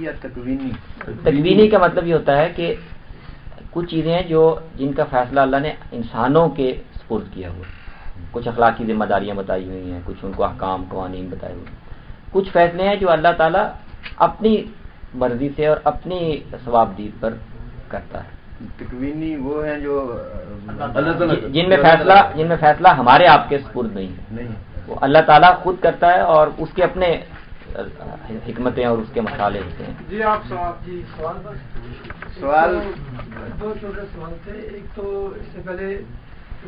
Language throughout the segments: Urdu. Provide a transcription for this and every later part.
یا تکوینی؟ تکوینی کا مطلب یہ ہوتا ہے کہ کچھ چیزیں ہیں جو جن کا فیصلہ اللہ نے انسانوں کے سپرد کیا ہوا۔ کچھ اخلاقی ذمہ داریاں بتائی ہوئی ہیں کچھ ان کو احکام قوانین بتائے ہوئے۔ کچھ فیصلے ہیں جو اللہ تعالیٰ اپنی مرضی سے اور اپنی ثواب دید پر کرتا ہے۔ تکوینی وہ ہیں جو جن میں فیصلہ جن میں فیصلہ ہمارے آپ کے سپرد نہیں ہے۔ وہ اللہ تعالیٰ خود کرتا ہے اور اس کے اپنے حکمتیں اور اس کے مسالے ہوتے ہیں۔ جی آپ سوال جی سوال سوال؟ دو چھوٹے سوال تھے۔ ایک تو اس سے پہلے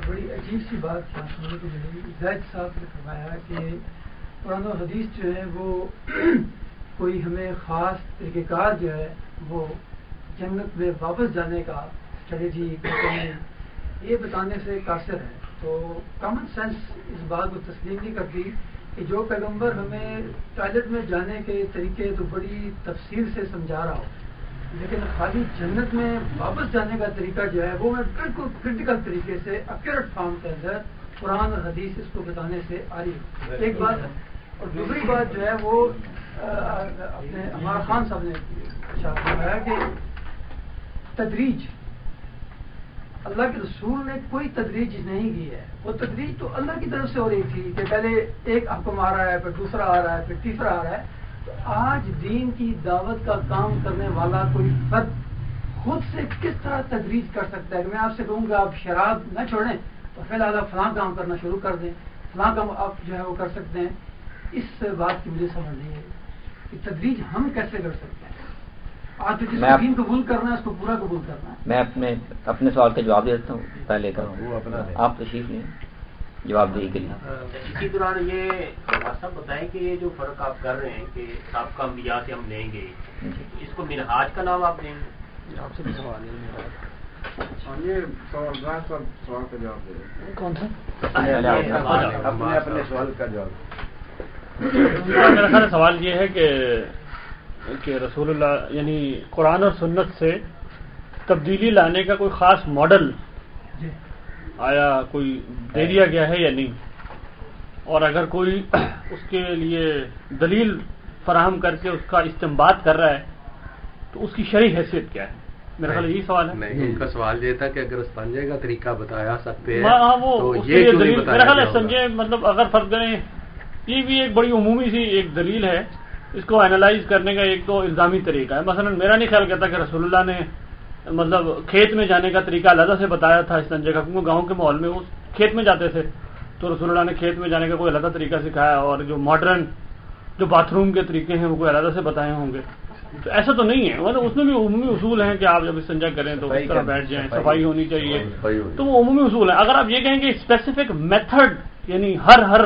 بڑی عجیب سی بات سننے کو ملی۔ زید صاحب نے فرمایا کہ قرآن و حدیث جو ہے وہ کوئی ہمیں خاص طریقہ کار جو ہے وہ جنت میں واپس جانے کا اسٹریٹجی یہ بتانے سے قاصر ہے۔ تو کامن سینس اس بات کو تسلیم نہیں کرتی۔ کہ جو پیغمبر ہمیں ٹوائلٹ میں جانے کے طریقے تو بڑی تفصیل سے سمجھا رہا ہو لیکن خالی جنت میں واپس جانے کا طریقہ جو ہے وہ میں بالکل کرٹیکل طریقے سے اکیورٹ فارم کے اندر قرآن اور حدیث اس کو بتانے سے آ رہی ایک بات اور دوسری بات جو ہے وہ اپنے عمار خان صاحب نے کہ تدریج اللہ کے رسول نے کوئی تدریج نہیں کی ہے۔ وہ تدریج تو اللہ کی طرف سے ہو رہی تھی کہ پہلے ایک حکم آ رہا ہے، پھر دوسرا آ رہا ہے، پھر تیسرا آ رہا ہے۔ تو آج دین کی دعوت کا کام کرنے والا کوئی فرد خود سے کس طرح تدریج کر سکتا ہے؟ کہ میں آپ سے کہوں گا، آپ شراب نہ چھوڑیں تو فی الحال آپ فلاں کام کرنا شروع کر دیں۔ فلاں کام آپ جو ہے وہ کر سکتے ہیں۔ اس بات کی مجھے سمجھ نہیں ہے کہ تدریج ہم کیسے کر سکتے ہیں۔ میں قبول کرنا ہے اس کو پورا قبول کرنا ہے۔ میں اپنے اپنے سوال کا جواب دے دیتا ہوں پہلے کا آپ تشریف لیں جواب دے کے لیے۔ اسی دوران یہ سب بتائیں کہ یہ جو فرق آپ کر رہے ہیں کہ آپ کا انبیاء سے ہم لیں گے جی۔ اس کو منہاج کا نام آپ دیں گے آپ سے سوال کون سا؟ اپنے اپنے سوال کا جواب۔ میرا سوال یہ ہے کہ کہ رسول اللہ یعنی قرآن اور سنت سے تبدیلی لانے کا کوئی خاص ماڈل جی۔ آیا کوئی دے دیا گیا ہے یا نہیں؟ اور اگر کوئی اس کے لیے دلیل فراہم کر کے اس کا استعمال کر رہا ہے تو اس کی شرح حیثیت کیا ہے؟ میرا خیال یہی سوال ہے۔ نہیں ان کا سوال یہ تھا کہ اگر استنجے کا طریقہ بتایا سکتے ہیں ہاں, ہاں، وہ میرا خیال ہے سنجے مطلب اگر فرق کریں یہ بھی ایک بڑی عمومی سی ایک دلیل ہے۔ اس کو اینالائز کرنے کا ایک تو الزامی طریقہ ہے۔ مثلا میرا نہیں خیال کرتا کہ رسول اللہ نے مطلب کھیت میں جانے کا طریقہ علیحدہ سے بتایا تھا اس سنجے کا کیونکہ گاؤں کے ماحول میں وہ کھیت میں جاتے تھے۔ تو رسول اللہ نے کھیت میں جانے کا کوئی علیحدہ طریقہ سکھایا اور جو ماڈرن جو باتھ روم کے طریقے ہیں وہ کوئی علیحدہ سے بتائے ہوں گے۔ تو ایسا تو نہیں ہے۔ مطلب اس میں بھی عمومی اصول ہیں کہ آپ جب استنجا کریں تو اس طرح بیٹھ جائیں صفائی ہونی چاہیے۔ تو وہ عمومی اصول ہیں۔ اگر آپ یہ کہیں کہ اسپیسیفک میتھڈ یعنی ہر ہر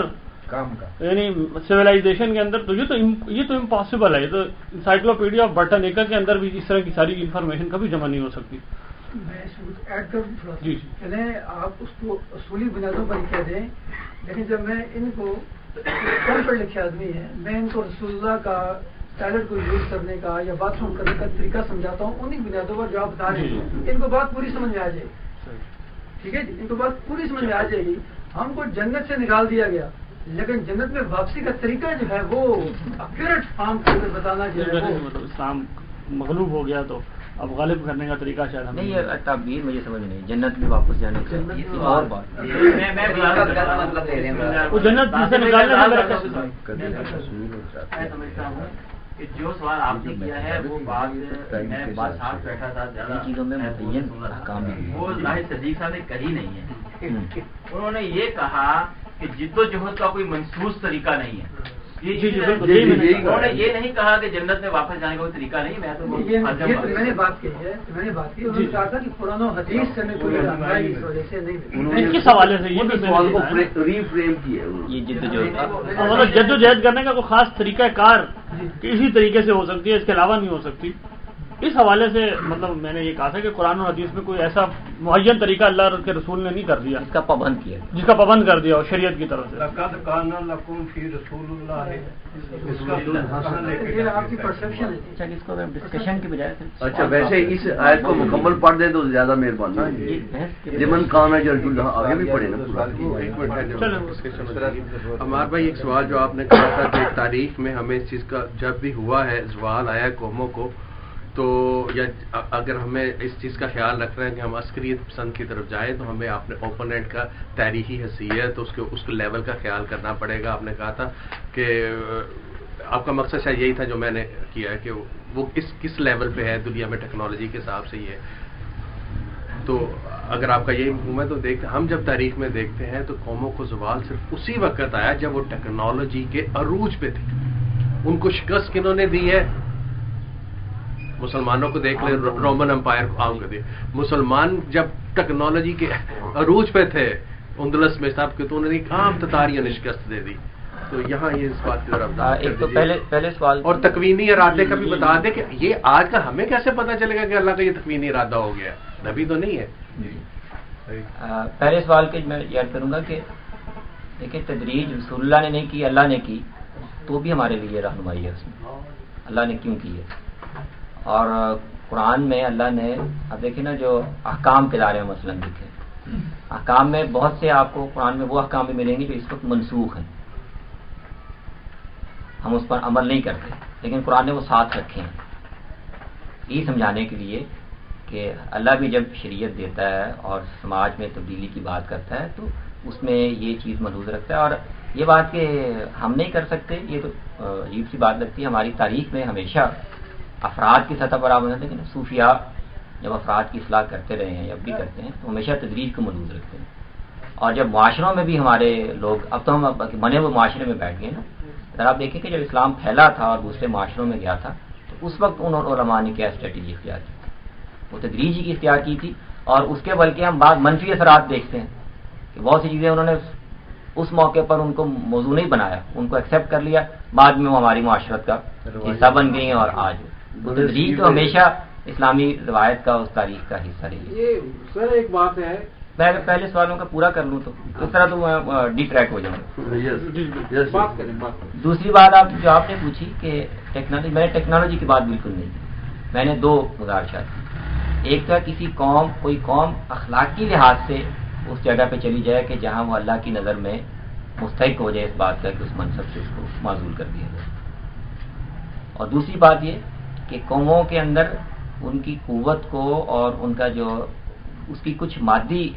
کام کا۔ یعنی سویلائزیشن کے اندر تو یہ تو یہ تو امپاسبل ہے یہ تو انسائکلوپیڈیا آف برٹن ایکر کے اندر بھی اس طرح کی ساری انفارمیشن کبھی جمع نہیں ہو سکتی۔ میں جی جی۔ آپ اس کو اصولی بنیادوں پر کہہ دیں لیکن جب میں ان کو کم پڑھ لکھے آدمی ہیں میں ان کو رسول اللہ کا ٹائلٹ کو یوز کرنے کا یا باتھ روم کرنے کا طریقہ سمجھاتا ہوں انہیں بنیادوں پر جو آپ بتا رہے ہیں جی، جی۔ ان کو بات پوری سمجھ میں آ جائے گی۔ ٹھیک ہے جی؟ ان کو بات پوری سمجھ میں آ جائے گی۔ ہم کو جنت سے نکال دیا گیا۔ لیکن جنت میں واپسی کا طریقہ جو ہے وہ اکیورٹ فارم کر بتانا جو ہے مطلب اسلام مغلوب ہو گیا تو اب غالب کرنے کا طریقہ شاید نہیں یہ تعبیر مجھے سمجھ نہیں جنت میں واپس جانے کا اور بات وہ جنت سے نکالنے میں سمجھتا ہوں؟ کہ جو سوال آپ نے کیا ہے وہ بات میں بادشاہ بیٹھا تھا زیادہ چیزوں میں وہ ظاہر صدیق صاحب نے کہی نہیں ہے۔ انہوں نے یہ کہا کہ جد و جہد کا کوئی منسوس طریقہ نہیں ہے۔ جی، جی، انہوں نے یہ نہیں کہا کہ جنت میں واپس جانے کا کوئی طریقہ نہیں میں تو میں نے بات کی ہے میں نے بات کی تھا کہ قرآن و حدیث سے میں کوئی اس وجہ سے نہیں کس حوالے سے؟ یہ سوال کو ریفریم کیا یہ جد و جہد۔ مطلب جد و جہد کرنے کا کوئی خاص طریقہ کار جی۔ کسی طریقے سے ہو سکتی ہے اس کے علاوہ نہیں ہو سکتی۔ اس حوالے سے مطلب میں نے یہ کہا تھا کہ قرآن اور حدیث میں کوئی ایسا معین طریقہ اللہ کے رسول نے نہیں کر دیا۔ اس کا پابند کیا۔ جس کا پابند کر دیا اور شریعت کی طرف سے۔ کان اللہ۔ اچھا اس کو ڈسکشن کی بجائے پھر اچھا ویسے اس آیت کو مکمل پڑھ دیں تو زیادہ مہربانی یہ بحث کے جمن کام ہے جو آگے بھی پڑھے نا پورا۔ ایک منٹ ہے جو چلو۔ discussion ہو رہی ہے۔ ہمار بھائی ایک سوال جو آپ نے کہا تھا کہ تاریخ میں ہمیں اس چیز کا جب بھی ہوا ہے زوال آیا قوموں کو تو یا اگر ہمیں اس چیز کا خیال رکھ رہے ہیں کہ ہم عسکریت پسند کی طرف جائیں تو ہمیں اپنے اوپوننٹ کا تاریخی حیثیت، اس کے اس کے لیول کا خیال کرنا پڑے گا۔ آپ نے کہا تھا کہ آپ کا مقصد شاید یہی تھا جو میں نے کیا ہے کہ وہ کس کس لیول پہ ہے؟ دنیا میں ٹیکنالوجی کے حساب سے یہ۔ تو اگر آپ کا یہی مفہوم ہے تو دیکھتے ہم جب تاریخ میں دیکھتے ہیں تو قوموں کو زوال صرف اسی وقت آیا جب وہ ٹیکنالوجی کے عروج پہ تھے۔ ان کو شکست کنہوں نے دی ہے؟ مسلمانوں کو دیکھ لیں رومن امپائر کو عام کر دیا۔ مسلمان جب ٹیکنالوجی کے عروج پہ تھے اندلس میں صاحب کہ تو انہوں نے عام تتاریاں نے شکست دے دی۔ تو یہاں یہ اس بات کی طرف آ، ایک تو پہلے پہلے سوال اور تکوینی ارادے کا بھی بتا دیں کہ یہ آج کا ہمیں کیسے پتا چلے گا کہ اللہ کا یہ تکوینی ارادہ ہو گیا؟ ہے نبی تو نہیں ہے۔ آ، پہلے سوال کے میں یاد کروں گا کہ دیکھیں تدریج رسول اللہ نے نہیں کی اللہ نے کی تو بھی ہمارے لیے رہنمائی ہے اس میں۔ اللہ نے کیوں کی ہے؟ اور قرآن میں اللہ نے اب دیکھیں نا جو احکام کے دائرے میں مثلا لکھے احکام میں بہت سے آپ کو قرآن میں وہ احکام بھی ملیں گے جو اس وقت منسوخ ہیں۔ ہم اس پر عمل نہیں کرتے، لیکن قرآن نے وہ ساتھ رکھے ہیں۔ یہ سمجھانے کے لیے کہ اللہ بھی جب شریعت دیتا ہے اور سماج میں تبدیلی کی بات کرتا ہے، تو اس میں یہ چیز محدود رکھتا ہے۔ اور یہ بات کہ ہم نہیں کر سکتے، یہ تو عجیب سی بات لگتی ہے۔ ہماری تاریخ میں ہمیشہ افراد کی سطح پر آپ بتا لیکن صوفیہ جب افراد کی اصلاح کرتے رہے ہیں یا اب بھی کرتے ہیں تو ہمیشہ تدریج کو محدود رکھتے ہیں۔ اور جب معاشروں میں بھی ہمارے لوگ اب تو ہم بنے ہوئے معاشرے میں بیٹھ گئے نا اگر آپ دیکھیں کہ جب اسلام پھیلا تھا اور دوسرے معاشروں میں گیا تھا تو اس وقت ان علماء نے کیا اسٹریٹجی اختیار کی؟ تھی وہ تدریجی کی اختیار کی تھی۔ اور اس کے بلکہ ہم بعض منفی اثرات دیکھتے ہیں کہ بہت سی چیزیں انہوں نے اس موقع پر ان کو موضوع نہیں بنایا ان کو ایکسیپٹ کر لیا بعد میں وہ ہماری معاشرت کا حصہ بن گئی ہیں اور آج وہ تدریج تو ہمیشہ اسلامی روایت کا اس تاریخ کا حصہ رہی ہے۔ سر ایک بات ہے۔ میں اگر پہلے سوالوں کا پورا کر لوں تو اس طرح تو میں ڈی ٹریک ہو جاؤں۔ گا یس بات کریں بات کریں۔ دوسری بات آپ جو آپ نے پوچھی کہ ٹیکنالوجی میں نے ٹیکنالوجی کی بات بالکل نہیں کی۔ میں نے دو گزارشات کی۔ ایک تو ہے کسی قوم کوئی قوم اخلاقی لحاظ سے اس جگہ پہ چلی جائے کہ جہاں وہ اللہ کی نظر میں مستحق ہو جائے اس بات کا کہ اس منصب سے اس کو معذول کر دیا جائے۔ اور دوسری بات یہ کہ قوموں کے اندر ان کی قوت کو اور ان کا جو اس کی کچھ مادی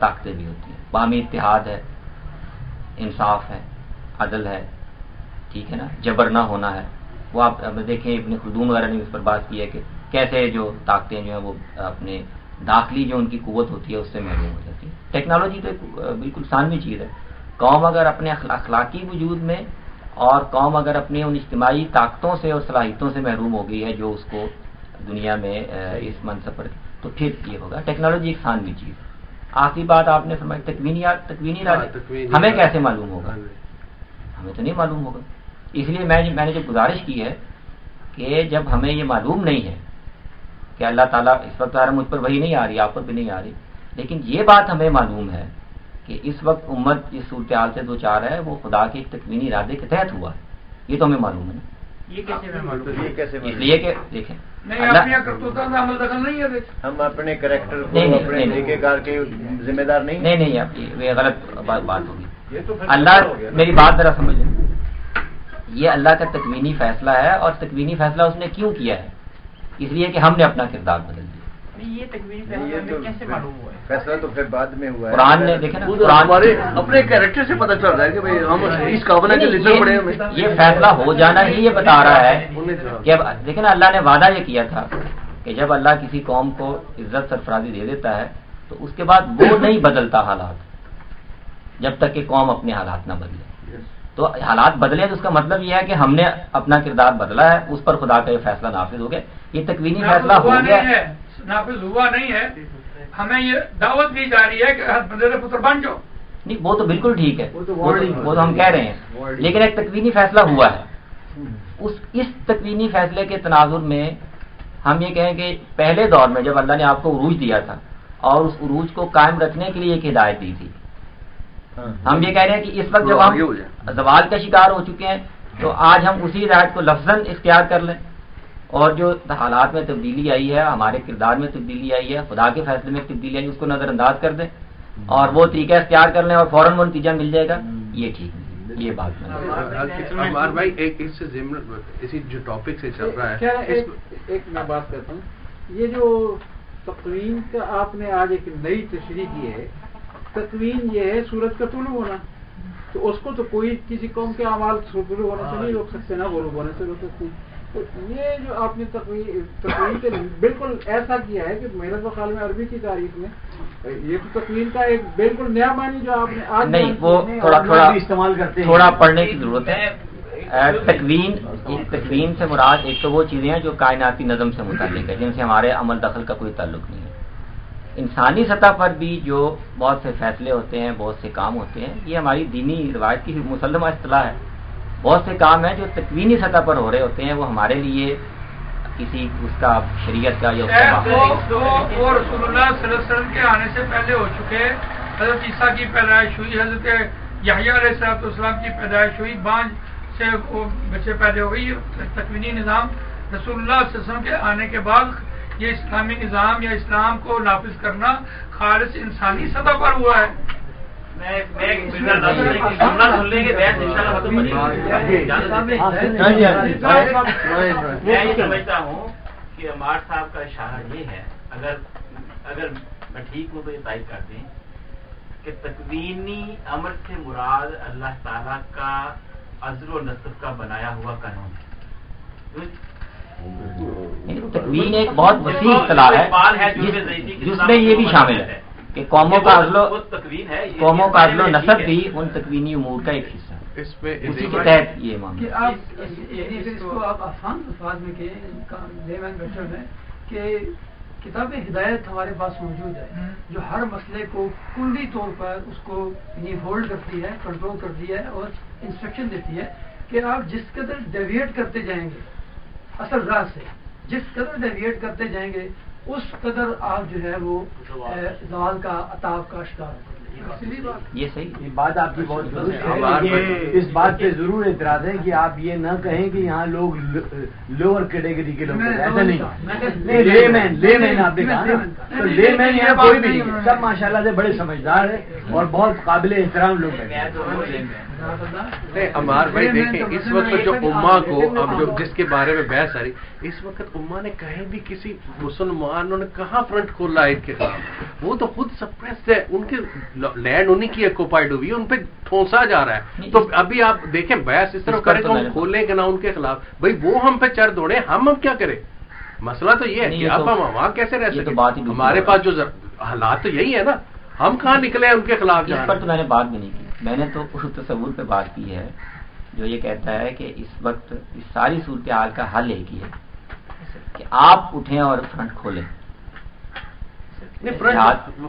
طاقتیں بھی ہوتی ہیں۔ باہمی اتحاد ہے، انصاف ہے، عدل ہے، ٹھیک ہے نا؟ جبر نہ ہونا ہے۔ وہ آپ دیکھیں، ابن خلدون وغیرہ نے اس پر بات کی ہے کہ کیسے جو طاقتیں جو ہیں وہ اپنے داخلی جو ان کی قوت ہوتی ہے، اس سے محروم ہو جاتی ہے ٹیکنالوجی تو ایک بالکل ثانوی چیز ہے۔ قوم اگر اپنے اخلاقی وجود میں اور قوم اگر اپنی ان اجتماعی طاقتوں سے اور صلاحیتوں سے محروم ہو گئی ہے جو اس کو دنیا میں اس منصب پر تو پھر یہ ہوگا۔ ٹیکنالوجی ایک ثانوی چیز آخری بات آپ نے فرمائی تکوینی تکوینی ہاں، راج تکوینی ہمیں۔ کیسے معلوم ہوگا؟ ہمیں تو نہیں معلوم ہوگا۔ اس لیے میں میں نے جو گزارش کی ہے کہ جب ہمیں یہ معلوم نہیں ہے کہ اللہ تعالیٰ اس وقت مجھ پر وہی نہیں آ رہی آپ پر بھی نہیں آ رہی لیکن یہ بات ہمیں معلوم ہے کہ اس وقت امت جس صورتحال سے دو چار ہے وہ خدا کے ایک تکوینی ارادے کے تحت ہوا ہے۔ یہ تو ہمیں معلوم ہے نا۔ یہ کیسے میں معلوم یہ کیسے اس لیے کہ دیکھیں۔ ہم اپنے کریکٹر ذمہ دار نہیں؟ نہیں نہیں اب یہ غلط بات ہوگی۔ اللہ۔ میری بات ذرا سمجھ لیں۔ یہ اللہ کا تکوینی فیصلہ ہے اور تکوینی فیصلہ اس نے کیوں کیا ہے؟ اس لیے کہ ہم نے اپنا کردار بدل دیا۔ یہ فیصلہ تو ہمیں کیسے معلوم ہوا ہے فیصلہ تو پھر بعد میں ہوا ہے۔ قرآن نے قرآن ہمارے اپنے کیریکٹر سے پتہ چل رہا ہے کہ بھائی ہم اس قابل کے لٹر پڑے ہمیں۔ یہ فیصلہ ہو جانا ہی یہ بتا رہا ہے کہ اب دیکھیں نا اللہ نے وعدہ یہ کیا تھا کہ جب اللہ کسی قوم کو عزت سرفرازی دے دیتا ہے تو اس کے بعد وہ نہیں بدلتا حالات جب تک کہ قوم اپنے حالات نہ بدلے۔ تو حالات بدلے تو اس کا مطلب یہ ہے کہ ہم نے اپنا کردار بدلا ہے اس پر خدا کا یہ فیصلہ نافذ ہو گیا۔ یہ تکوینی فیصلہ ہو گیا۔ نافذ ہوا نہیں ہے۔ ہمیں یہ دعوت دی جا رہی ہے کہ کا پتر بن جاؤ۔ نہیں وہ تو بالکل ٹھیک ہے۔ وہ تو ہم کہہ رہے ہیں۔ لیکن ایک تکوینی فیصلہ ہوا ہے۔ اس اس تکوینی فیصلے کے تناظر میں ہم یہ کہیں کہ پہلے دور میں جب اللہ نے آپ کو عروج دیا تھا اور اس عروج کو قائم رکھنے کے لیے ایک ہدایت دی تھی۔ ہم یہ کہہ رہے ہیں کہ اس وقت جب ہم زوال کا شکار ہو چکے ہیں تو آج ہم اسی ہدایت کو لفظ اختیار کر لیں۔ اور جو حالات میں تبدیلی آئی ہے ہمارے کردار میں تبدیلی آئی ہے خدا کے فیصلے میں تبدیلی آئی اس کو نظر انداز کر دیں اور وہ طریقہ اختیار کر لیں اور فوراً وہ نتیجہ مل جائے گا۔ یہ ٹھیک یہ بات بھائی ایک اس سے اسی جو ٹاپک سے چل رہا ہے ایک میں بات کرتا ہوں۔ یہ جو تقویم کا آپ نے آج ایک نئی تشریح کی ہے تقویم یہ ہے سورج کا طلوع ہونا۔ تو اس کو تو کوئی کسی قوم کے اعمال طلوع ہونے سے نہیں روک سکتے نہ غروب ہونے سے روک سکتے تو یہ جو آپ نے تقویم بالکل ایسا کیا ہے کہ میرے تو خیال میں عربی کی تاریخ میں یہ تو تقویم کا ایک بالکل نیا معنی جو آپ نے آج نہیں وہ تھوڑا تھوڑا استعمال کرتے تھوڑا پڑھنے کی ضرورت ہے۔ تقوین تقوین سے مراد ایک تو وہ چیزیں ہیں جو کائناتی نظم سے متعلق ہے جن سے ہمارے عمل دخل کا کوئی تعلق نہیں ہے۔ انسانی سطح پر بھی جو بہت سے فیصلے ہوتے ہیں بہت سے کام ہوتے ہیں یہ ہماری دینی روایت کی مسلمہ اصطلاح ہے۔ بہت سے کام ہیں جو تکوینی سطح پر ہو رہے ہوتے ہیں وہ ہمارے لیے کسی اس کا شریعت کا یا رسول اللہ صلی اللہ علیہ وسلم کے آنے سے پہلے ہو چکے حضرت عیسیٰ کی پیدائش ہوئی حضرت یحییٰ علیہ السلام اسلام کی پیدائش ہوئی بانج سے بچے پیدا ہو گئی تکوینی نظام۔ رسول اللہ صلی اللہ علیہ وسلم کے آنے کے بعد یہ اسلامی نظام یا اسلام کو نافذ کرنا خالص انسانی سطح پر ہوا ہے۔ میں سمجھتا ہوں کہ امار صاحب کا اشارہ یہ ہے اگر اگر میں ٹھیک ہوں تو یہ تائید کر دیں کہ تکوینی امر سے مراد اللہ تعالی کا عزر و نصب کا بنایا ہوا قانون ہے تکوین ایک بہت وسیع اصطلاح ہے جس میں یہ بھی شامل ہے کہ قوموں کا قوموں کا عزل و نصب بھی ان تکوینی امور کا ایک حصہ ہے۔ اسی کے تحت یہ معاملہ آپ آسان الفاظ میں کہ کتاب ہدایت ہمارے پاس موجود ہے جو ہر مسئلے کو کلی طور پر اس کو یعنی ہولڈ کرتی ہے کنٹرول کرتی ہے اور انسٹرکشن دیتی ہے کہ آپ جس قدر ڈیویٹ کرتے جائیں گے اصل راہ سے جس قدر ڈیویٹ کرتے جائیں گے اس قدر آپ جو ہے وہ زوال کا اتاب کا شکار یہ صحیح بات آپ کی بہت ضروری ہے۔ اس بات پہ ضرور اعتراض ہے کہ آپ یہ نہ کہیں کہ یہاں لوگ لوور کیٹیگری کے لوگ ایسا نہیں۔ لے مین لے مین آپ نے کہا لے مین یہاں کوئی بھی سب ماشاء اللہ سے بڑے سمجھدار ہیں اور بہت قابل احترام لوگ ہیں۔ امار بھائی دیکھیں اس وقت جو اما کو اب جو جس کے بارے میں بحث آ رہی اس وقت اما نے کہیں بھی کسی مسلمانوں نے کہاں فرنٹ کھولا ہے ان کے خلاف؟ وہ تو خود سپریس ہے ان کے لینڈ انہیں کی ایکوپائڈ ہوئی ہے ان پہ ٹھونسا جا رہا ہے۔ تو ابھی آپ دیکھیں بحث اس طرح کریں کہ ہم کھولیں گے نہ ان کے خلاف۔ بھائی وہ ہم پہ چر دوڑے ہم اب کیا کریں؟ مسئلہ تو یہ ہے کہ اب ہم وہاں کیسے رہ سکتے ہمارے پاس جو حالات تو یہی ہے نا۔ ہم کہاں نکلے ہیں ان کے خلاف اس پر تو میں نے بات بھی نہیں کی۔ میں نے تو اس تصور پہ بات کی ہے جو یہ کہتا ہے کہ اس وقت اس ساری صورتحال کا حل ایک ہی ہے کہ آپ اٹھیں اور فرنٹ کھولیں۔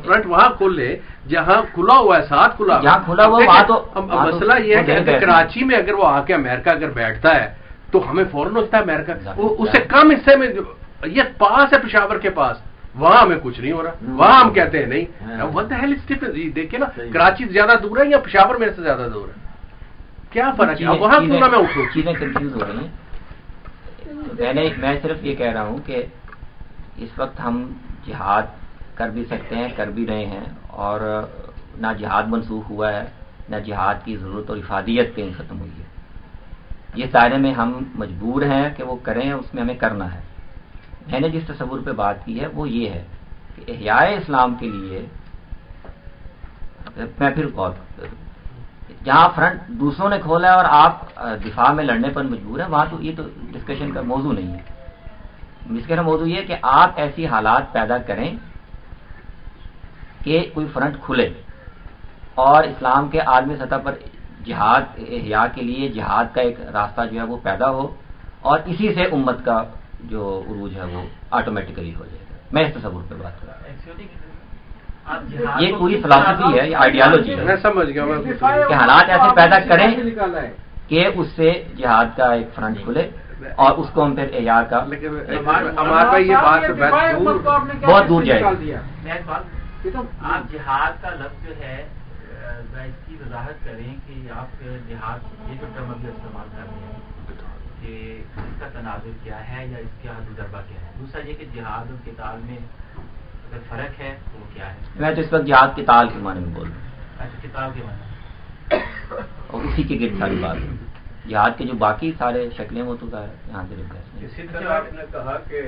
فرنٹ وہاں کھول لے جہاں کھلا ہوا ہے ساتھ کھلا جہاں کھلا ہوا وہاں تو مسئلہ یہ ہے کہ کراچی میں اگر وہ آ کے امیرکا اگر بیٹھتا ہے تو ہمیں فوراً ہوتا ہے امیرکا اسے کم حصے میں یہ پاس ہے پشاور کے پاس۔ وہاں ہمیں کچھ نہیں ہو رہا۔ وہاں ہم کہتے ہیں نہیں۔ دیکھیے نا کراچی زیادہ دور ہے یا پشاور میرے سے زیادہ دور ہے؟ کیا فرق ہے؟ وہاں کیوں نہ میں اٹھوں؟ چیزیں کنفیوز ہو رہی ہیں۔ میں میں صرف یہ کہہ رہا ہوں کہ اس وقت ہم جہاد کر بھی سکتے ہیں کر بھی رہے ہیں اور نہ جہاد منسوخ ہوا ہے نہ جہاد کی ضرورت اور افادیت کہیں ختم ہوئی ہے۔ یہ دائرے میں ہم مجبور ہیں کہ وہ کریں اس میں ہمیں کرنا ہے۔ میں نے جس تصور پہ بات کی ہے وہ یہ ہے کہ احیاء اسلام کے لیے میں پھر غور جہاں فرنٹ دوسروں نے کھولا ہے اور آپ دفاع میں لڑنے پر مجبور ہیں، وہاں تو یہ تو ڈسکشن کا موضوع نہیں ہے۔ اس کا موضوع یہ کہ آپ ایسی حالات پیدا کریں کہ کوئی فرنٹ کھلے اور اسلام کے عالمی سطح پر جہاد، احیاء کے لیے جہاد کا ایک راستہ جو ہے وہ پیدا ہو اور اسی سے امت کا جو عروج ہے وہ آٹومیٹکلی ہو جائے گا۔ میں اس تصور پہ بات کر رہا ہوں۔ یہ پوری فلاسفی ہے یہ آئیڈیالوجی ہے۔ کہ حالات ایسے پیدا کریں کہ اس سے جہاد کا ایک فرنٹ کھلے اور اس کو ہم پھر کا بھائی یہ بات بہت دور جائے آپ جہاد کا لفظ جو ہے اس کی وضاحت کریں کہ آپ جہاد یہ جو ٹرم ابھی استعمال کر رہے ہیں۔ کہ اس کا تناظر کیا ہے یا اس کا حد دربہ کیا ہے؟ دوسرا یہ کہ جہاد اور کتاب میں اگر فرق ہے تو وہ کیا ہے؟ میں تو اس وقت جہاد کتاب کے معنی میں بول رہا ہوں۔ اچھا کتاب کے معنی اور اسی کے گرد ساری بات۔ ہے جہاد کے جو باقی سارے شکلیں وہ تو یہاں سے اسی طرح آپ نے کہا کہ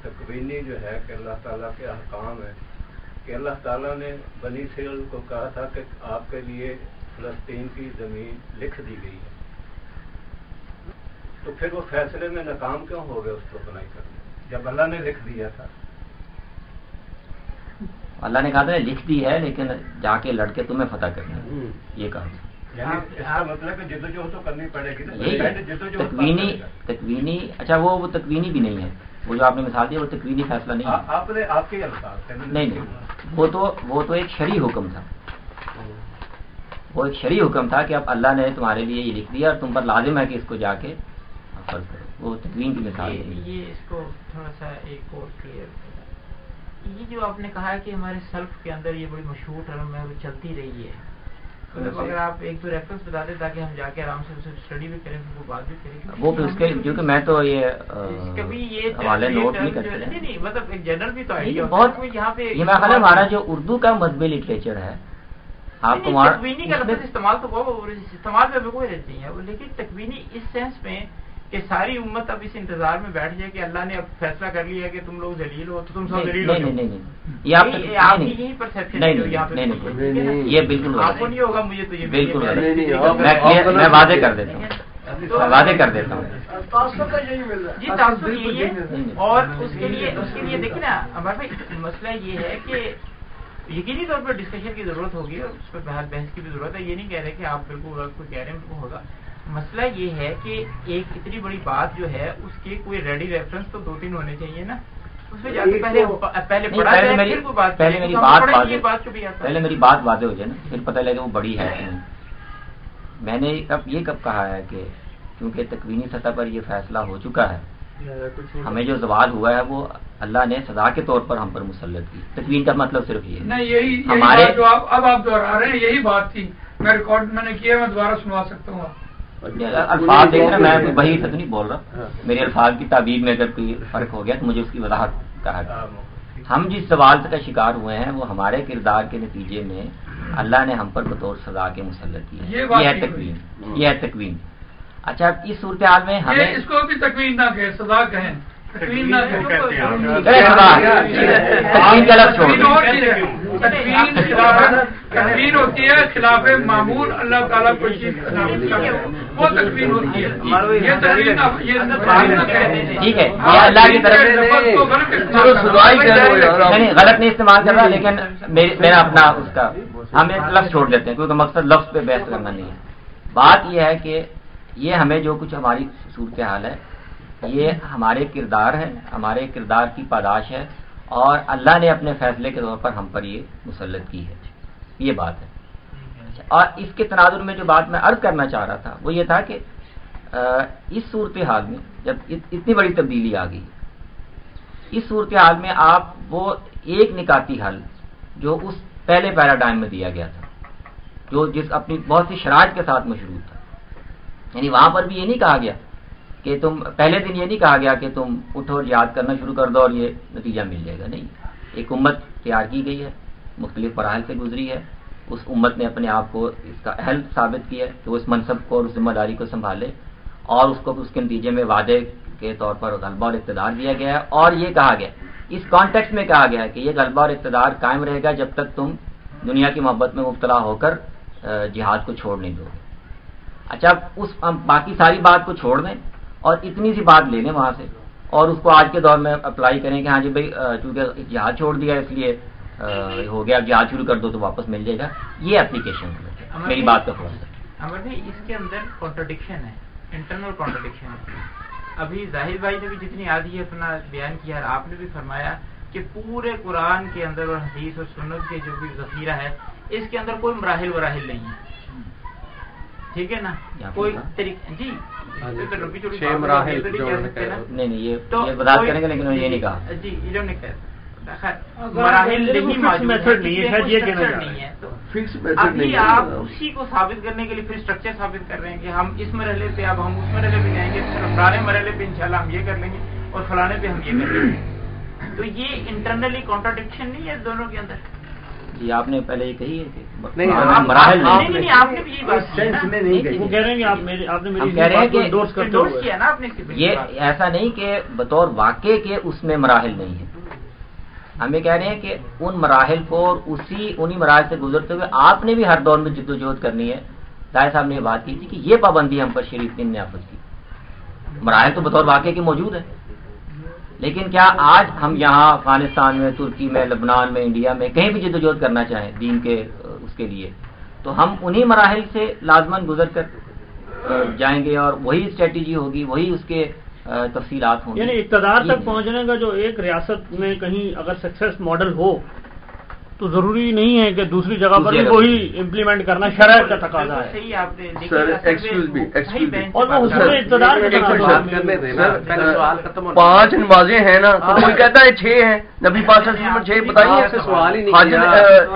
تکوینی جو ہے کہ اللہ تعالیٰ کے احکام ہے کہ اللہ تعالیٰ نے بنی سیل کو کہا تھا کہ آپ کے لیے فلسطین کی زمین لکھ دی گئی ہے۔ تو پھر وہ فیصلے میں ناکام کیوں ہو گئے اس کو بنائی کرنے؟ جب اللہ نے لکھ دیا تھا۔ اللہ نے کہا تھا لکھ دی ہے لیکن جا کے لڑکے تمہیں فتح کرنا یہ کہا یعنی مطلب جدوجہد تو کرنی پڑے گی تکوینی تکوینی اچھا وہ تکوینی بھی نہیں ہے۔ وہ جو آپ نے مثال دیا وہ تکوینی فیصلہ نہیں کے نہیں نہیں۔ وہ تو وہ تو ایک شرعی حکم تھا۔ وہ ایک شرعی حکم تھا کہ اب اللہ نے تمہارے لیے یہ لکھ دیا اور تم پر لازم ہے کہ اس کو جا کے فرض کرو وہ تکوین کی مثال یہ اس کو تھوڑا سا ایک اور کلیئر یہ جو آپ نے کہا کہ ہمارے سلف کے اندر یہ بڑی مشہور ٹرم ہے وہ چلتی رہی ہے۔ اگر آپ ایک تو ریفرنس بتا دیں تاکہ ہم جا کے آرام سے اسے اسٹڈی بھی کریں وہ بات بھی کریں۔ وہ اس کے کیونکہ میں تو یہ کبھی یہ حوالے نوٹ نہیں کرتے نہیں مطلب ایک جنرل بھی تو آئیڈیا بہت یہاں پہ یہ میں خیال ہمارا جو اردو کا مذہبی لٹریچر ہے آپ کو تکوینی کا لفظ استعمال تو استعمال میں کوئی رہتی ہے۔ لیکن تکوینی اس سینس میں کہ ساری امت اب اس انتظار میں بیٹھ جائے کہ اللہ نے اب فیصلہ کر لیا کہ تم لوگ ذلیل ہو تو تم سب ذلیل ہو یہی پرسپشن ہے یہ بالکل آپ کو نہیں ہوگا مجھے تو یہ بالکل میں واضح کر دیتا ہوں۔ واضح کر دیتا ہوں۔ جی تعصب یہی ہے۔ اور اس کے لیے اس کے لیے دیکھیں نا ہمارے بھائی مسئلہ یہ ہے کہ یقینی طور پر ڈسکشن کی ضرورت ہوگی اور اس پہ بحث کی بھی ضرورت ہے۔ یہ نہیں کہہ رہے کہ آپ بالکل کوئی کہہ رہے ہیں ہوگا۔ مسئلہ یہ ہے کہ ایک اتنی بڑی بات جو ہے اس کے کوئی ریڈی ریفرنس تو دو تین ہونے چاہیے نا۔ پہلے پہلے پہلے میری بات واضح ہو جائے نا پھر پتہ لگے وہ بڑی ہے۔ میں نے اب یہ کب کہا ہے کہ کیونکہ تکوینی سطح پر یہ فیصلہ ہو چکا ہے۔ ہمیں جو زوال ہوا ہے وہ اللہ نے سزا کے طور پر ہم پر مسلط کی۔ تکوین کا مطلب صرف یہ ہمارے اب آپ دوہرا رہے ہیں یہی بات تھی۔ میں ریکارڈ میں نے کیا میں دوبارہ سنوا سکتا ہوں الفاظ دیکھ رہے میں وہی سچ نہیں بول رہا۔ میرے الفاظ کی تعبیر میں اگر کوئی فرق ہو گیا تو مجھے اس کی وضاحت کہا گیا ہم جس سوال کا شکار ہوئے ہیں وہ ہمارے کردار کے نتیجے میں اللہ نے ہم پر بطور سزا کے مسلط کی ہے۔ یہ ہے تکوین۔ یہ ہے تکوین۔ اچھا اس صورتحال میں ہمیں اس کو بھی تکوین نہ کہیں سزا کہیں۔ تکوین ہوتی ہے خلاف معمول اللہ تعالیٰ کو وہ تکوین ہوتی ہے ٹھیک ہے اللہ کی طرف غلط نہیں استعمال کر رہا لیکن میرا اپنا اس کا ہم ایک لفظ چھوڑ دیتے ہیں کیونکہ مقصد لفظ پہ بحث کرنا نہیں ہے بات یہ ہے کہ یہ ہمیں جو کچھ ہماری صورتحال ہے یہ ہمارے کردار ہے ہمارے کردار کی پاداش ہے اور اللہ نے اپنے فیصلے کے طور پر ہم پر یہ مسلط کی ہے۔ یہ بات ہے۔ اور اس کے تناظر میں جو بات میں عرض کرنا چاہ رہا تھا، وہ یہ تھا کہ اس صورتحال میں جب اتنی بڑی تبدیلی آ گئی، اس صورتحال میں آپ وہ ایک نکاتی حل جو اس پہلے پیراڈائم میں دیا گیا تھا، جو جس اپنی بہت سی شرائط کے ساتھ مشروط تھا۔ یعنی وہاں پر بھی یہ نہیں کہا گیا کہ تم پہلے دن یہ نہیں کہا گیا کہ تم اٹھو یاد کرنا شروع کر دو اور یہ نتیجہ مل جائے گا۔ نہیں، ایک امت تیار کی گئی ہے، مختلف پڑھائی سے گزری ہے۔ اس امت نے اپنے آپ کو اس کا اہل ثابت کیا ہے کہ وہ اس منصب کو اور اس ذمہ داری کو سنبھالے اور اس کو اس کے نتیجے میں وعدے کے طور پر غلبہ اور اقتدار دیا گیا ہے۔ اور یہ کہا گیا، اس کانٹیکٹ میں کہا گیا ہے کہ یہ غلبہ اور اقتدار قائم رہے گا جب تک تم دنیا کی محبت میں مبتلا ہو کر جہاد کو چھوڑ نہیں دو گے۔ اچھا اس باقی ساری بات کو چھوڑ دیں۔ اور اتنی سی بات لے لیں وہاں سے اور اس کو آج کے دور میں اپلائی کریں کہ ہاں جی بھائی چونکہ جہاز چھوڑ دیا اس لیے ہو گیا جہاز شروع کر دو تو واپس مل جائے گا۔ یہ اپلیکیشن میری بات کا امر بھائی اس کے اندر کانٹرڈکشن ہے انٹرنل کانٹرڈکشن ہے۔ ابھی ظاہر بھائی نے بھی جتنی آدھی اپنا بیان کیا آپ نے بھی فرمایا کہ پورے قرآن کے اندر اور حدیث اور سنت کے جو بھی ذخیرہ ہے اس کے اندر کوئی مراحل وراحل نہیں ہے۔ ٹھیک ہے نا؟ کوئی طریقہ جی چھ مراحل نہیں نہیں یہ بات کریں گے لیکن انہوں نے یہ نہیں کہا۔ جی یہ نہیں کہا۔ مراحل نہیں میتھڈ نہیں ہے یہ نہیں ہے ابھی آپ اسی کو ثابت کرنے کے لیے پھر اسٹرکچر ثابت کر رہے ہیں کہ ہم اس مرحلے پہ اب ہم اس مرحلے پہ جائیں گے فلانے مرحلے پہ انشاءاللہ ہم یہ کر لیں گے اور فلانے پہ ہم یہ کر لیں گے۔ تو یہ انٹرنلی کانٹراڈکشن نہیں ہے دونوں کے اندر؟ جی آپ نے پہلے یہ کہی ہے کہ مراحل نہیں آپ نے بھی یہی بات نہیں وہ کہہ رہے ہیں آپ نے کہہ رہے ہیں کہ یہ ایسا نہیں کہ بطور واقع کے اس میں مراحل نہیں ہے۔ ہم یہ کہہ رہے ہیں کہ ان مراحل کو اسی انہی مراحل سے گزرتے ہوئے آپ نے بھی ہر دور میں جد و جہد کرنی ہے۔ دائیں صاحب نے یہ بات کی تھی کہ یہ پابندی ہم پر شریف نے نافذ کی۔ مراحل تو بطور واقع کی موجود ہے لیکن کیا آج ہم یہاں افغانستان میں ترکی میں لبنان میں انڈیا میں کہیں بھی جد و جہد کرنا چاہیں دین کے کے لیے۔ تو ہم انہی مراحل سے لازمن گزر کر جائیں گے اور وہی اسٹریٹجی ہوگی وہی اس کے تفصیلات ہوں یعنی اقتدار تک پہنچنے کا جو ایک ریاست میں کہیں اگر سکسیس ماڈل ہو تو ضروری نہیں ہے کہ دوسری جگہ پر وہی امپلیمنٹ کرنا شرائط کا تقاضا ہے۔ اور پانچ نمازیں ہیں نا۔ تو کوئی کہتا ہے چھ ہیں۔ نبی پاس چھ بتائیے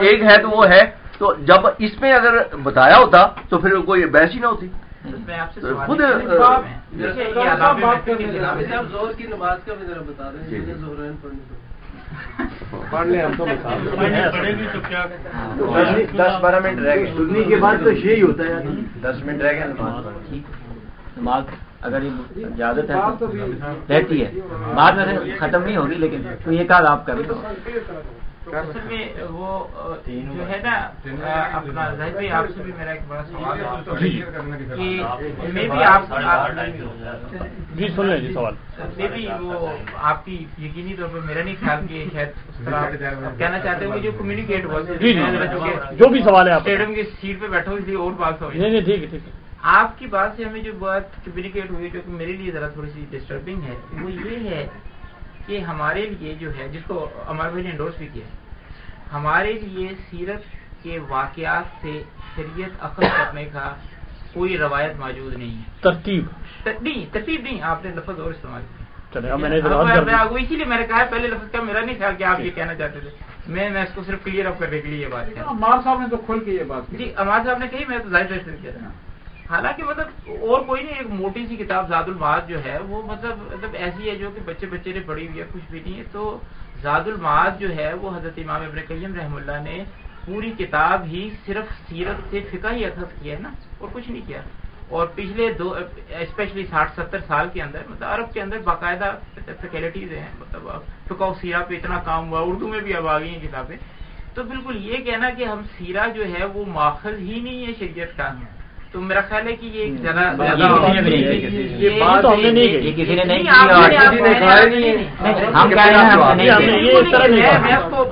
ایک ہے تو وہ ہے۔ تو جب اس میں اگر بتایا ہوتا تو پھر کوئی بحث ہی نہ ہوتی۔ خود دس بارہ منٹ رہ گئے۔ سننے کے بعد تو یہی ہوتا ہے دس منٹ رہ گئے نماز اگر یہ اجازت ہے رہتی ہے۔ بعد میں ختم نہیں ہوگی لیکن تو یہ کہا آپ کر اصل میں وہ جو ہے نا اپنا ظاہر بھائی آپ سے بھی میرا ایک بڑا سوال ہے۔ کہ میں بھی آپ جی سن لیں جی سوال۔ میں بھی وہ آپ کی یقینی طور پر میرا نہیں خیال کہ شاید اس کہنا چاہتے ہیں جو کمیونیکیٹ ہوا جی جو بھی سوال ہے اسٹیڈیم کی سیٹ پہ بیٹھا ہوئی تھی اور بات ہوئی۔ نہیں ٹھیک ہے ٹھیک ہے۔ آپ کی بات سے ہمیں جو بات کمیونیکیٹ ہوئی جو کہ میرے لیے ذرا تھوڑی سی ڈسٹربنگ ہے وہ یہ ہے کہ ہمارے لیے جو ہے جس کو امر بھائی نے انڈورس بھی کیا ہمارے لیے سیرت کے واقعات سے شریعت اخذ کرنے کا کوئی روایت موجود نہیں ہے۔ ترتیب۔ نہیں ترتیب نہیں آپ نے لفظ اور استعمال کیا۔ اسی لیے میں نے کہا پہلے لفظ کا میرا نہیں خیال کہ آپ یہ کہنا چاہتے تھے۔ میں میں اس کو صرف کلیئر اپ کرنے کے لیے یہ بات امار صاحب نے تو کھل کے یہ بات جی امار صاحب نے کہی میں تو ظاہر کیا تھا حالانکہ مطلب اور کوئی نہیں، ایک موٹی سی کتاب زاد المعاد جو ہے، وہ مطلب مطلب ایسی ہے جو کہ بچے بچے نے پڑھی ہوئی ہے، کچھ بھی نہیں ہے۔ تو زاد المعاد جو ہے، وہ حضرت امام ابن قیم رحم اللہ نے پوری کتاب ہی صرف سیرت سے فقہ ہی اخذ کیا ہے نا، اور کچھ نہیں کیا۔ اور پچھلے دو اسپیشلی ساٹھ ستر سال کے اندر مطلب عرب کے اندر باقاعدہ فیکلٹیز ہیں۔ مطلب فقہ و سیرا پہ اتنا کام ہوا، اردو میں بھی اب آ گئی ہیں کتابیں۔ تو بالکل یہ کہنا کہ ہم سیرا جو ہے، وہ ماخذ ہی نہیں ہے شریعت کا۔ تو میرا خیال ہے کہ یہ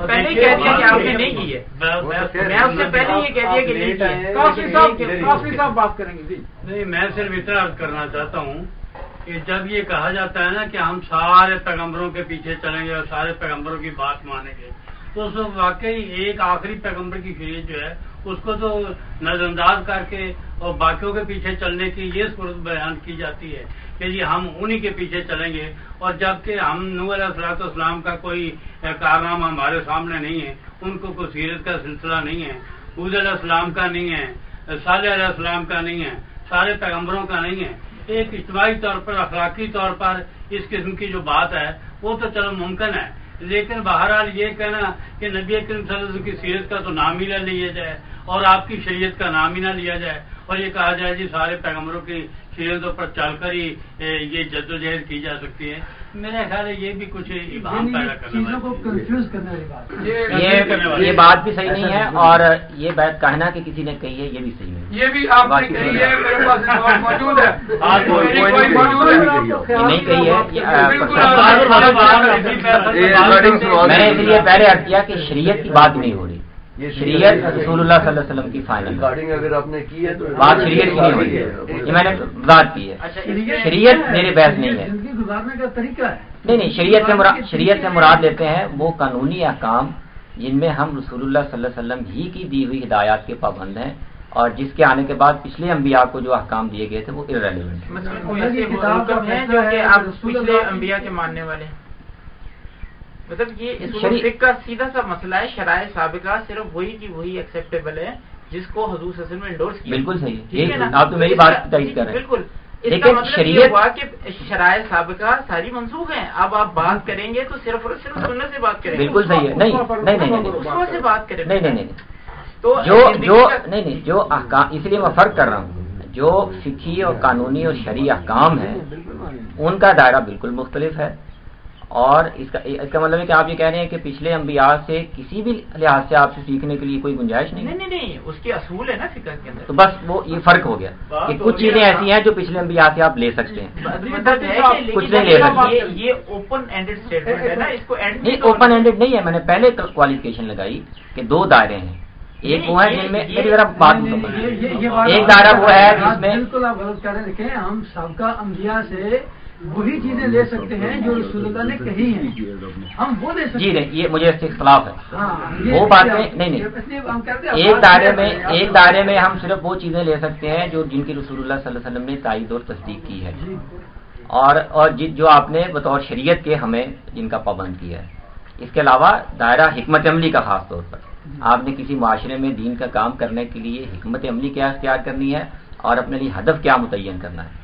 پہلے کہہ دیا کہ آپ نے نہیں کی ہے۔ میں آپ سے پہلے یہ کہہ دیا کہ نہیں صاحب بات کریں گے۔ جی۔ نہیں میں صرف اتنا کرنا چاہتا ہوں کہ جب یہ کہا جاتا ہے نا کہ ہم سارے پیغمبروں کے پیچھے چلیں گے اور سارے پیغمبروں کی بات مانیں گے تو اس واقعی ایک آخری پیغمبر کی شریعت جو ہے اس کو تو نظر انداز کر کے اور باقیوں کے پیچھے چلنے کی یہ صورت بیان کی جاتی ہے کہ جی ہم انہی کے پیچھے چلیں گے اور جبکہ ہم نور علیہ اسلام کا کوئی کارنامہ ہمارے سامنے نہیں ہے، ان کو کوئی سیرت کا سلسلہ نہیں ہے عود علیہ السلام کا نہیں ہے، صالح علیہ السلام کا نہیں ہے، سارے پیغمبروں کا نہیں ہے۔ ایک اجتماعی طور پر، اخلاقی طور پر اس قسم کی جو بات ہے، وہ تو چلو ممکن ہے۔ لیکن بہرحال یہ کہنا کہ نبی کریم صلی اللہ علیہ وسلم کی سیرت کا تو نام ہی نہ لیا جائے اور آپ کی شریعت کا نام ہی نہ لیا جائے اور یہ کہا جائے جی سارے پیغمبروں کی شریعتوں پر چل کر ہی یہ جد و جہد کی جا سکتی ہے۔ میرا خیال ہے یہ بھی کچھ ابہام پیدا کرنا یہ بات بھی صحیح نہیں ہے اور یہ بات کہنا کہ کسی نے کہی ہے یہ بھی صحیح نہیں یہ بھی آپ نے کہی ہے میرے پاس موجود ہے۔ نہیں کہی ہے۔ میں نے اس لیے پہلے ارد کیا کہ شریعت کی بات نہیں ہو رہی۔ شریعت رسول اللہ صلی اللہ علیہ وسلم کی فائنل اگر آپ نے کی ہے تو بات شریعت کی نہیں ہوئی ہے۔ یہ میں نے بات کی ہے۔ شریعت میرے بحث نہیں ہے۔ گزارنے کا طریقہ ہے۔ نہیں نہیں شریعت سے مراد شریعت سے مراد لیتے ہیں وہ قانونی احکام جن میں ہم رسول اللہ صلی اللہ علیہ وسلم ہی کی دی ہوئی ہدایات کے پابند ہیں اور جس کے آنے کے بعد پچھلے انبیاء کو جو احکام دیے گئے تھے وہ ارریلیونٹ انبیاء کے ماننے والے مطلب یہ کا سیدھا سا مسئلہ ہے شرائع سابقہ صرف وہی کی وہی ایکسیپٹیبل ہے جس کو حضور حسن میں انڈورس کیا۔ بالکل صحیح آپ تو میری بات کر رہے ہیں۔ بالکل۔ لیکن مطلب شریعت ہوا کہ شرائع سابقہ ساری منسوخ ہیں۔ اب آپ بات کریں گے تو صرف اور صرف سننے سے بات کریں گے۔ بالکل صحیح ہے۔ نہیں نہیں نہیں سے بات کریں۔ نہیں نہیں نہیں تو جو جو نہیں نہیں جو احکام اس لیے میں فرق کر رہا ہوں۔ جو فکی اور قانونی اور شرعی احکام ہیں ان کا دائرہ بالکل مختلف ہے۔ اور اس کا اس کا مطلب ہے کہ آپ یہ کہہ رہے ہیں کہ پچھلے انبیاء سے کسی بھی لحاظ سے آپ سے سیکھنے کے لیے کوئی گنجائش نہیں نہیں نہیں اس کے اصول ہے نا فکر کے اندر۔ تو بس وہ یہ فرق ہو گیا کہ کچھ چیزیں ایسی ہیں جو پچھلے انبیاء سے آپ لے سکتے ہیں۔ کچھ نہیں لے سکتے۔ یہ اوپن ہینڈیڈ اسٹیٹمنٹ ہے نا اس کو نہیں اوپن ہینڈیڈ نہیں ہے۔ میں نے پہلے کوالیفکیشن لگائی کہ دو دائرے ہیں۔ ایک وہ ہے جن میں میری ذرا بات ایک دائرہ وہ ہے جس میں بالکل آپ غلط کر رہے دیکھیں ہم سب کا انبیاء سے وہی چیزیں لے سکتے ہیں جو رسول اللہ نے کہی ہیں۔ ہم وہ لے سکتے جی نہیں یہ مجھے اس سے اختلاف ہے۔ ہاں، وہ باتیں نہیں نہیں۔ ایک دائرے میں ایک دائرے میں ہم صرف وہ چیزیں لے سکتے ہیں جو جن کی رسول اللہ صلی اللہ علیہ وسلم نے تائید اور تصدیق کی ہے۔ جی۔ اور اور جو آپ نے بطور شریعت کے ہمیں جن کا پابند کیا ہے۔ اس کے علاوہ دائرہ حکمت عملی کا خاص طور پر۔ آپ نے کسی معاشرے میں دین کا کام کرنے کے لیے حکمت عملی کیا اختیار کرنی ہے اور اپنے لیے ہدف کیا متعین کرنا ہے۔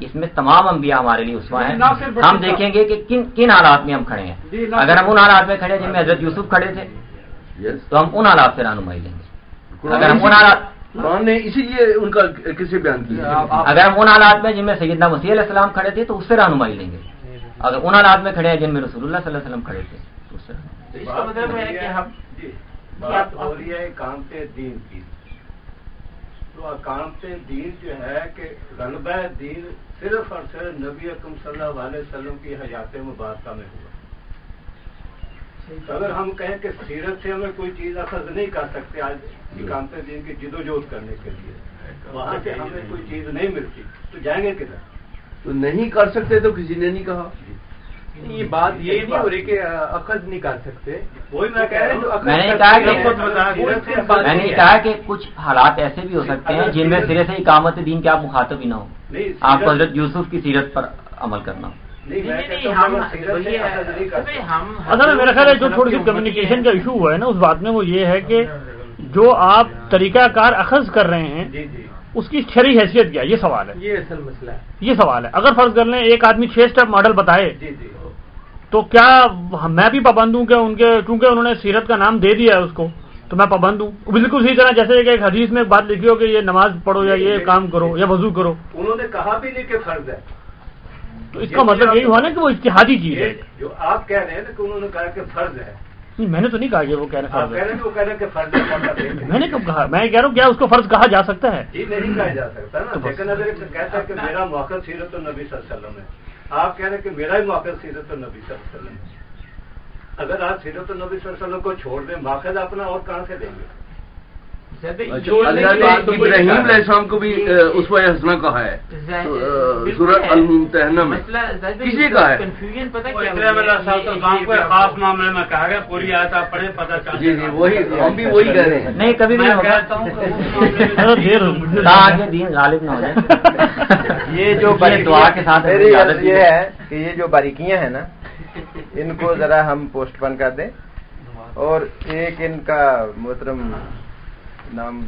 اس میں تمام انبیاء ہمارے لیے اسوا ہیں۔ ہم دیکھیں گے کہ کن کن حالات میں ہم کھڑے ہیں۔ جی، اگر ہم ان حالات میں کھڑے ہیں جن میں حضرت یوسف کھڑے تھے تو ہم ان حالات سے رہنمائی لیں گے۔ اگر ہم ان حالات نے اسی لیے ان کا کسی بیان کیا اگر ہم ان حالات میں جن میں سیدنا مسیح علیہ السلام کھڑے تھے تو اس سے رہنمائی لیں گے۔ اگر ان حالات میں کھڑے ہیں جن میں رسول اللہ صلی اللہ علیہ وسلم کھڑے تھے تو اس سے مطلب ہے کہ ہم بات ہو رہی ہے کامت دین کی۔ تو دین جو ہے کہ غلبہ دین صرف اور صرف نبی اکم صلی اللہ علیہ وسلم کی حیات مبارکہ میں ہوا۔ اگر ہم کہیں کہ سیرت سے ہمیں کوئی چیز اخذ نہیں کر سکتے آج کامت دین کی جد و جہد کرنے کے لیے وہاں سے ہمیں کوئی چیز نہیں ملتی۔ تو جائیں گے کدھر؟ تو نہیں کر سکتے تو کسی نے نہیں کہا۔ یہ بات یہ نہیں ہو رہی کہ اخذ نہیں کر سکتے۔ وہی میں کہہ رہا میں نے کہا کہ میں نے کہا کہ کچھ حالات ایسے بھی ہو سکتے ہیں جن میں سرے سے اقامت دین کے آپ مخاطب ہی نہ ہو آپ کو حضرت یوسف کی سیرت پر عمل کرنا۔ اصل میرا خیال ہے جو تھوڑی سی کمیونیکیشن کا ایشو ہوا ہے نا اس بات میں وہ یہ ہے کہ جو آپ طریقہ کار اخذ کر رہے ہیں جی، جی۔ اس کی شرح حیثیت کیا یہ سوال ہے۔ یہ اصل مسئلہ ہے۔ یہ سوال ہے۔ اگر فرض کر لیں ایک آدمی چھ اسٹیپ ماڈل بتائے جی، تو کیا میں بھی پابند ہوں کہ ان کے چونکہ انہوں نے سیرت کا نام دے دیا ہے اس کو تو میں پابند ہوں۔ بالکل اسی طرح جیسے کہ ایک حدیث میں بات لکھی ہو کہ یہ نماز پڑھو یا یہ کام کرو یا وضو کرو۔ انہوں نے کہا بھی نہیں کہ فرض ہے۔ تو اس کا مطلب یہی ہوا نا کہ وہ اتحادی چیز ہے۔ جو آپ کہہ رہے ہیں کہ انہوں نے کہا کہ فرض ہے۔ میں نے تو نہیں کہا کہ وہ کہہ رہے میں نے کب کہا؟ میں کہہ رہا ہوں کیا اس کو فرض کہا جا سکتا ہے؟ جی نہیں کہا جا سکتا نا۔ لیکن اگر کہتا ہے کہ میرا موقع سیرت النبی صلی اللہ علیہ وسلم ہے آپ کہہ رہے ہیں کہ میرا ہی موقع سیرت النبی صلی اللہ علیہ وسلم ہے۔ اگر آپ سیرت النبی صلی اللہ علیہ وسلم کو چھوڑ دیں باقاعد اپنا اور کہاں سے دیں گے؟ ابراہیم علیہ السلام کو بھی اس وجہ ہنسنا کہا ہے۔ سورت المتحنہ میں کسی کا ہے؟ خاص معاملے میں کہا گیا پوری آتا پڑھے پتا چل جی جی وہی ہم بھی وہی کہہ رہے ہیں۔ نہیں کبھی بھی کہتا ہوں دین غالب نہ ہو جائے۔ یہ جو دعا کے ساتھ یہ ہے کہ یہ جو باریکیاں ہیں نا ان کو ذرا ہم پوسٹ پون کر دیں۔ اور ایک ان کا محترم نام